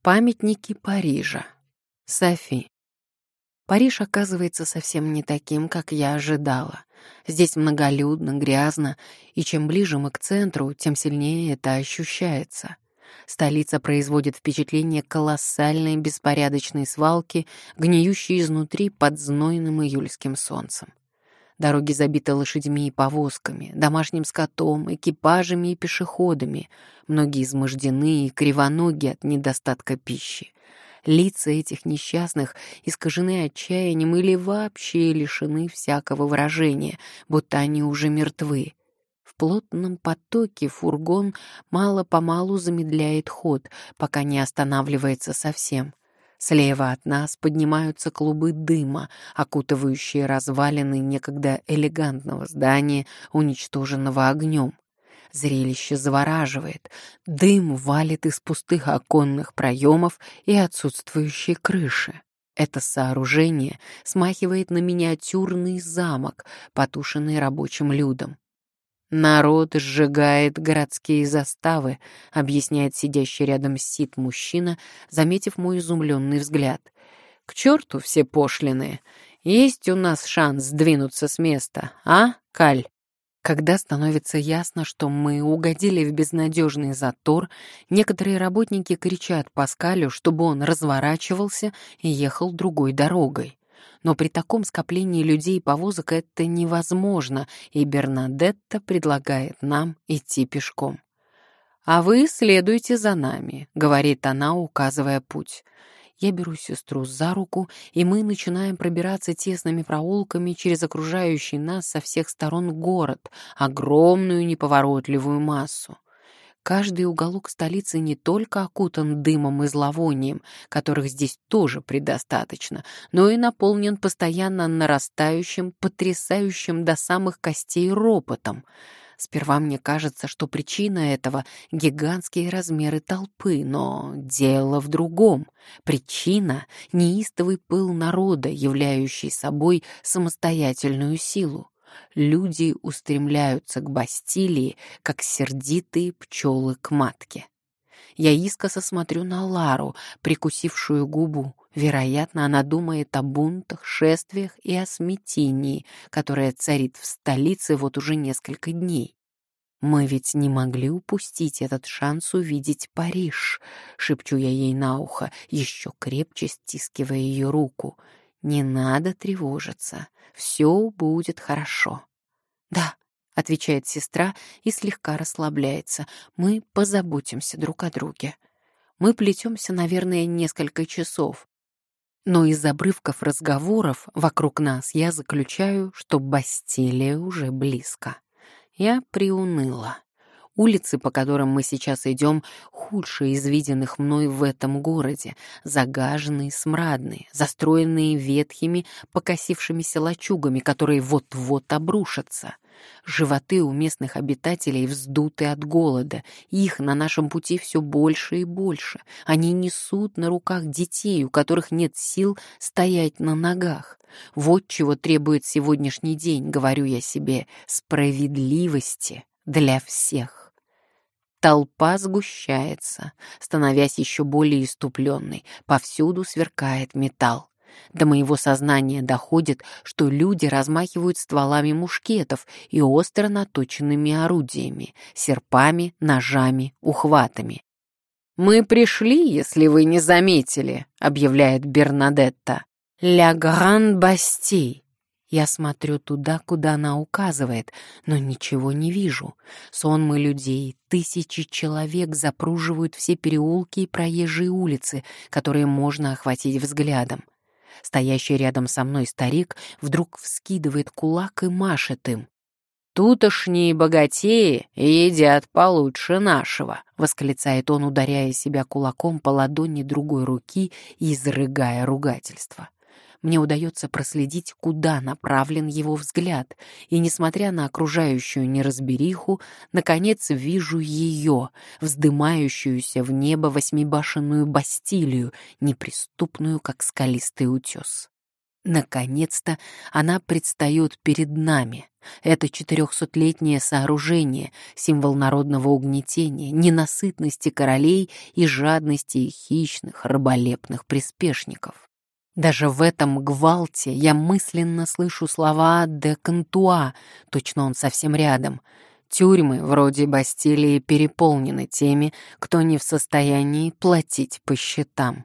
Памятники Парижа. Софи. Париж оказывается совсем не таким, как я ожидала. Здесь многолюдно, грязно, и чем ближе мы к центру, тем сильнее это ощущается. Столица производит впечатление колоссальной беспорядочной свалки, гниющей изнутри под знойным июльским солнцем. Дороги забиты лошадьми и повозками, домашним скотом, экипажами и пешеходами. Многие измождены и кривоноги от недостатка пищи. Лица этих несчастных искажены отчаянием или вообще лишены всякого выражения, будто они уже мертвы. В плотном потоке фургон мало-помалу замедляет ход, пока не останавливается совсем. Слева от нас поднимаются клубы дыма, окутывающие развалины некогда элегантного здания, уничтоженного огнем. Зрелище завораживает. Дым валит из пустых оконных проемов и отсутствующей крыши. Это сооружение смахивает на миниатюрный замок, потушенный рабочим людом. «Народ сжигает городские заставы», — объясняет сидящий рядом с Сид мужчина, заметив мой изумленный взгляд. «К черту все пошлины! Есть у нас шанс сдвинуться с места, а, Каль?» Когда становится ясно, что мы угодили в безнадежный затор, некоторые работники кричат Паскалю, чтобы он разворачивался и ехал другой дорогой но при таком скоплении людей и повозок это невозможно, и Бернадетта предлагает нам идти пешком. «А вы следуйте за нами», — говорит она, указывая путь. Я беру сестру за руку, и мы начинаем пробираться тесными проулками через окружающий нас со всех сторон город, огромную неповоротливую массу. Каждый уголок столицы не только окутан дымом и зловонием, которых здесь тоже предостаточно, но и наполнен постоянно нарастающим, потрясающим до самых костей ропотом. Сперва мне кажется, что причина этого — гигантские размеры толпы, но дело в другом. Причина — неистовый пыл народа, являющий собой самостоятельную силу люди устремляются к Бастилии, как сердитые пчелы к матке. Я искоса смотрю на Лару, прикусившую губу. Вероятно, она думает о бунтах, шествиях и о смятении, которое царит в столице вот уже несколько дней. «Мы ведь не могли упустить этот шанс увидеть Париж», — шепчу я ей на ухо, еще крепче стискивая ее руку. «Не надо тревожиться, все будет хорошо». «Да», — отвечает сестра и слегка расслабляется. «Мы позаботимся друг о друге. Мы плетемся, наверное, несколько часов. Но из обрывков разговоров вокруг нас я заключаю, что Бастилия уже близко. Я приуныла. Улицы, по которым мы сейчас идем, худшие из виденных мной в этом городе, загаженные, смрадные, застроенные ветхими, покосившимися лачугами, которые вот-вот обрушатся. Животы у местных обитателей вздуты от голода, их на нашем пути все больше и больше. Они несут на руках детей, у которых нет сил стоять на ногах. Вот чего требует сегодняшний день, говорю я себе, справедливости для всех. Толпа сгущается, становясь еще более иступленной. Повсюду сверкает металл. До моего сознания доходит, что люди размахивают стволами мушкетов и остро наточенными орудиями, серпами, ножами, ухватами. «Мы пришли, если вы не заметили», — объявляет Бернадетта. «Ля Гран Басти», я смотрю туда, куда она указывает, но ничего не вижу. Сонмы людей, тысячи человек запруживают все переулки и проезжие улицы, которые можно охватить взглядом. Стоящий рядом со мной старик вдруг вскидывает кулак и машет им. «Тутошние богатеи едят получше нашего», — восклицает он, ударяя себя кулаком по ладони другой руки и изрыгая ругательство мне удается проследить, куда направлен его взгляд, и, несмотря на окружающую неразбериху, наконец вижу ее, вздымающуюся в небо восьмибашенную Бастилию, неприступную, как скалистый утес. Наконец-то она предстает перед нами. Это четырехсотлетнее сооружение, символ народного угнетения, ненасытности королей и жадности хищных, раболепных приспешников. Даже в этом гвалте я мысленно слышу слова «де Кантуа», точно он совсем рядом. Тюрьмы, вроде Бастилии, переполнены теми, кто не в состоянии платить по счетам.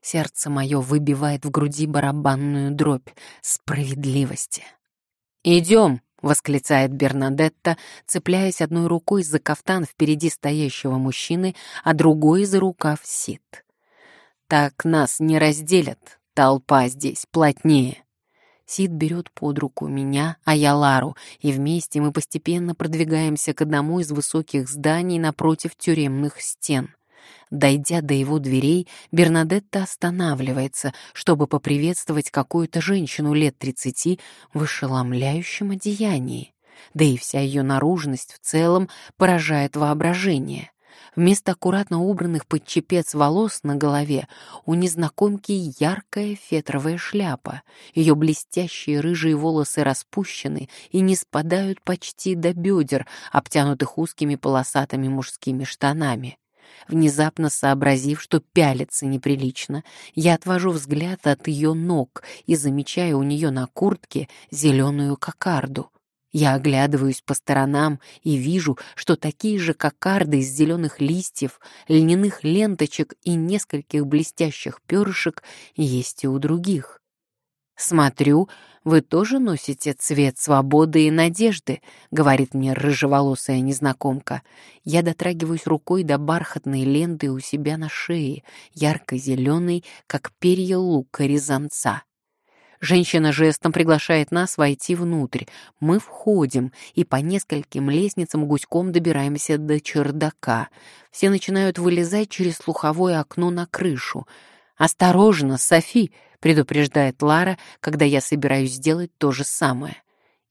Сердце мое выбивает в груди барабанную дробь справедливости. «Идем!» — восклицает Бернадетта, цепляясь одной рукой за кафтан впереди стоящего мужчины, а другой за рукав Сид. «Так нас не разделят, толпа здесь плотнее». Сид берет под руку меня, а я Лару, и вместе мы постепенно продвигаемся к одному из высоких зданий напротив тюремных стен. Дойдя до его дверей, Бернадетта останавливается, чтобы поприветствовать какую-то женщину лет тридцати в ошеломляющем одеянии. Да и вся ее наружность в целом поражает воображение. Вместо аккуратно убранных под чепец волос на голове у незнакомки яркая фетровая шляпа. Ее блестящие рыжие волосы распущены и не спадают почти до бедер, обтянутых узкими полосатыми мужскими штанами. Внезапно сообразив, что пялиться неприлично, я отвожу взгляд от ее ног и замечаю у нее на куртке зеленую кокарду. Я оглядываюсь по сторонам и вижу, что такие же кокарды из зеленых листьев, льняных ленточек и нескольких блестящих перышек есть и у других. Смотрю, вы тоже носите цвет свободы и надежды, говорит мне рыжеволосая незнакомка. Я дотрагиваюсь рукой до бархатной ленты у себя на шее, ярко-зеленой, как перья лука резанца. Женщина жестом приглашает нас войти внутрь. Мы входим и по нескольким лестницам гуськом добираемся до чердака. Все начинают вылезать через слуховое окно на крышу. «Осторожно, Софи!» — предупреждает Лара, когда я собираюсь сделать то же самое.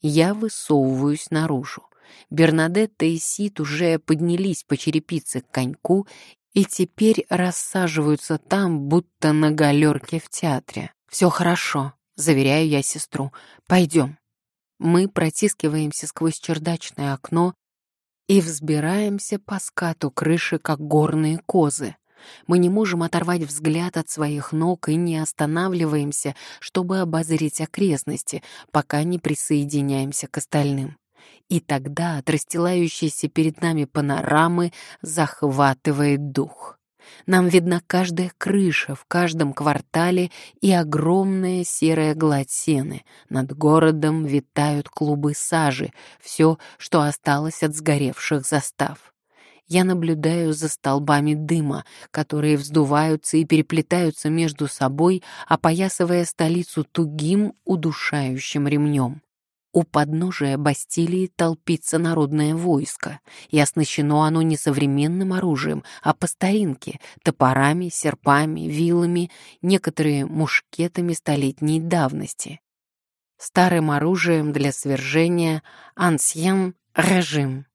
Я высовываюсь наружу. Бернадетта и Сид уже поднялись по черепице к коньку и теперь рассаживаются там, будто на галерке в театре. «Все хорошо», — заверяю я сестру. «Пойдем». Мы протискиваемся сквозь чердачное окно и взбираемся по скату крыши, как горные козы. Мы не можем оторвать взгляд от своих ног и не останавливаемся, чтобы обозреть окрестности, пока не присоединяемся к остальным. И тогда от перед нами панорамы захватывает дух. Нам видна каждая крыша в каждом квартале и огромная серая гладь сены. Над городом витают клубы сажи, все, что осталось от сгоревших застав я наблюдаю за столбами дыма, которые вздуваются и переплетаются между собой, опоясывая столицу тугим, удушающим ремнем. У подножия Бастилии толпится народное войско, и оснащено оно не современным оружием, а по старинке — топорами, серпами, вилами, некоторые мушкетами столетней давности. Старым оружием для свержения «Ансьен режим»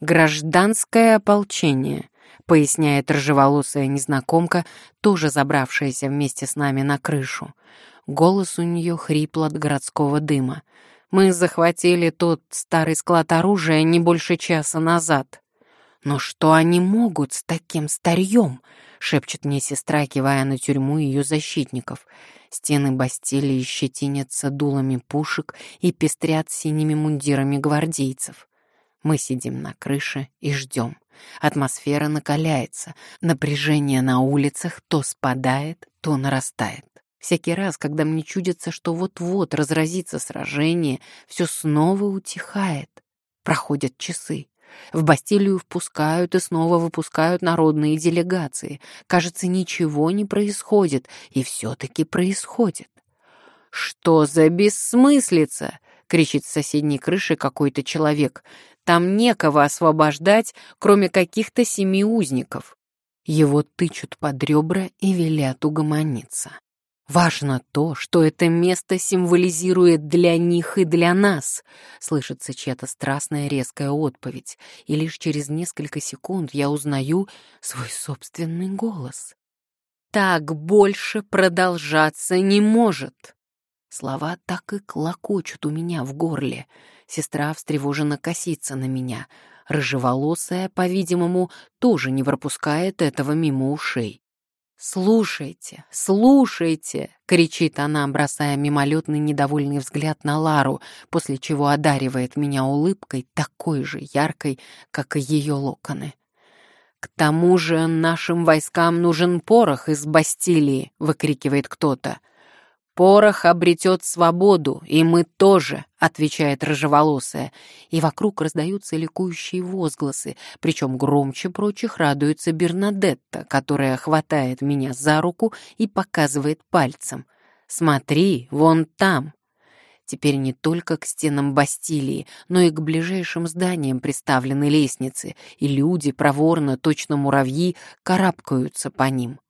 «Гражданское ополчение», — поясняет рыжеволосая незнакомка, тоже забравшаяся вместе с нами на крышу. Голос у нее хрипл от городского дыма. «Мы захватили тот старый склад оружия не больше часа назад». «Но что они могут с таким старьем?» — шепчет мне сестра, кивая на тюрьму ее защитников. Стены Бастилии щетинятся дулами пушек и пестрят синими мундирами гвардейцев. Мы сидим на крыше и ждем. Атмосфера накаляется, напряжение на улицах то спадает, то нарастает. Всякий раз, когда мне чудится, что вот-вот разразится сражение, все снова утихает. Проходят часы. В Бастилию впускают и снова выпускают народные делегации. Кажется, ничего не происходит, и все-таки происходит. «Что за бессмыслица?» — кричит с соседней крыши какой-то человек. Там некого освобождать, кроме каких-то семи узников. Его тычут под ребра и велят угомониться. Важно то, что это место символизирует для них и для нас. Слышится чья-то страстная резкая отповедь, и лишь через несколько секунд я узнаю свой собственный голос. Так больше продолжаться не может. Слова так и клокочут у меня в горле. Сестра встревоженно косится на меня. Рыжеволосая, по-видимому, тоже не пропускает этого мимо ушей. «Слушайте, слушайте!» — кричит она, бросая мимолетный недовольный взгляд на Лару, после чего одаривает меня улыбкой такой же яркой, как и ее локоны. «К тому же нашим войскам нужен порох из Бастилии!» — выкрикивает кто-то. «Порох обретет свободу, и мы тоже», — отвечает рыжеволосая. И вокруг раздаются ликующие возгласы, причем громче прочих радуется Бернадетта, которая хватает меня за руку и показывает пальцем. «Смотри, вон там». Теперь не только к стенам Бастилии, но и к ближайшим зданиям приставлены лестницы, и люди, проворно, точно муравьи, карабкаются по ним.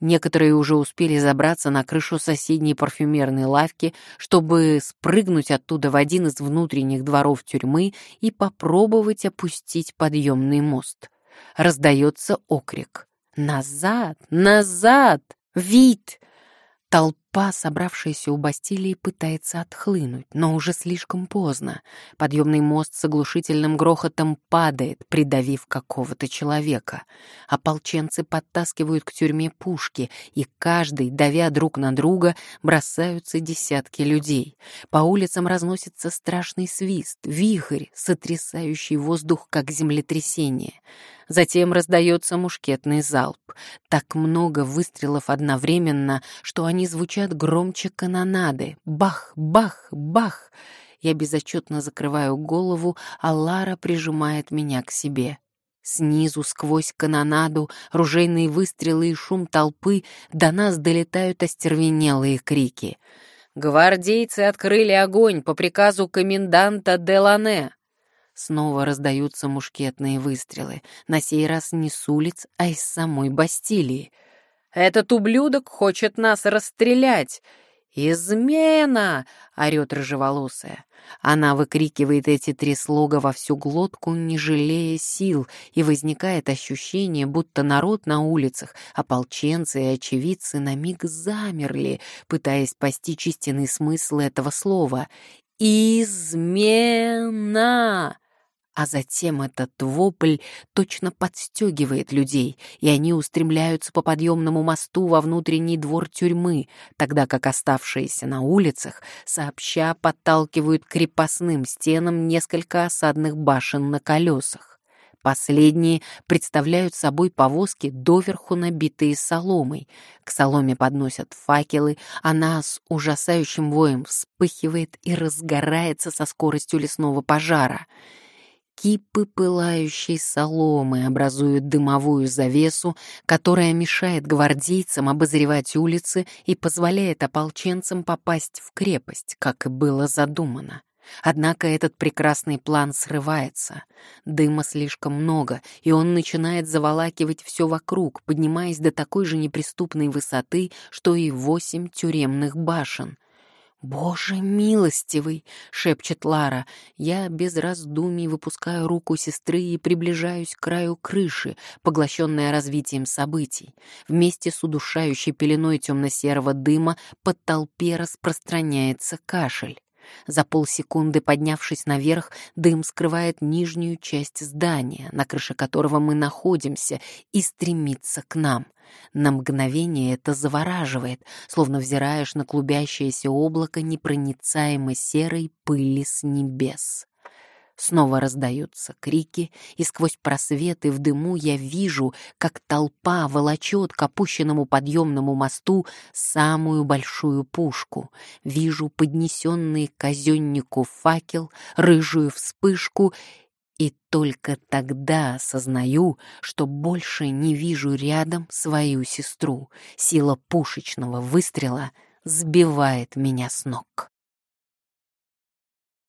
Некоторые уже успели забраться на крышу соседней парфюмерной лавки, чтобы спрыгнуть оттуда в один из внутренних дворов тюрьмы и попробовать опустить подъемный мост. Раздается окрик. «Назад! Назад! Вид!» Толпа, собравшаяся у Бастилии, пытается отхлынуть, но уже слишком поздно. Подъемный мост с оглушительным грохотом падает, придавив какого-то человека. Ополченцы подтаскивают к тюрьме пушки, и каждый, давя друг на друга, бросаются десятки людей. По улицам разносится страшный свист, вихрь, сотрясающий воздух, как землетрясение. Затем раздается мушкетный залп. Так много выстрелов одновременно, что они звучат громче канонады. Бах, бах, бах. Я безотчетно закрываю голову, а Лара прижимает меня к себе. Снизу, сквозь канонаду, ружейные выстрелы и шум толпы до нас долетают остервенелые крики. «Гвардейцы открыли огонь по приказу коменданта Делане!» Снова раздаются мушкетные выстрелы, на сей раз не с улиц, а из самой Бастилии. «Этот ублюдок хочет нас расстрелять!» «Измена!» — орёт рыжеволосая. Она выкрикивает эти три слога во всю глотку, не жалея сил, и возникает ощущение, будто народ на улицах, ополченцы и очевидцы на миг замерли, пытаясь постичь истинный смысл этого слова. «Измена!» А затем этот вопль точно подстегивает людей, и они устремляются по подъемному мосту во внутренний двор тюрьмы, тогда как оставшиеся на улицах сообща подталкивают крепостным стенам несколько осадных башен на колесах. Последние представляют собой повозки, доверху набитые соломой. К соломе подносят факелы, она с ужасающим воем вспыхивает и разгорается со скоростью лесного пожара — Кипы пылающей соломы образуют дымовую завесу, которая мешает гвардейцам обозревать улицы и позволяет ополченцам попасть в крепость, как и было задумано. Однако этот прекрасный план срывается. Дыма слишком много, и он начинает заволакивать все вокруг, поднимаясь до такой же неприступной высоты, что и восемь тюремных башен — «Боже милостивый!» — шепчет Лара. Я без раздумий выпускаю руку сестры и приближаюсь к краю крыши, поглощенная развитием событий. Вместе с удушающей пеленой темно-серого дыма по толпе распространяется кашель. За полсекунды, поднявшись наверх, дым скрывает нижнюю часть здания, на крыше которого мы находимся, и стремится к нам. На мгновение это завораживает, словно взираешь на клубящееся облако непроницаемо серой пыли с небес. Снова раздаются крики, и сквозь просветы в дыму я вижу, как толпа волочет к опущенному подъемному мосту самую большую пушку. Вижу поднесенный к казеннику факел, рыжую вспышку, и только тогда осознаю, что больше не вижу рядом свою сестру. Сила пушечного выстрела сбивает меня с ног.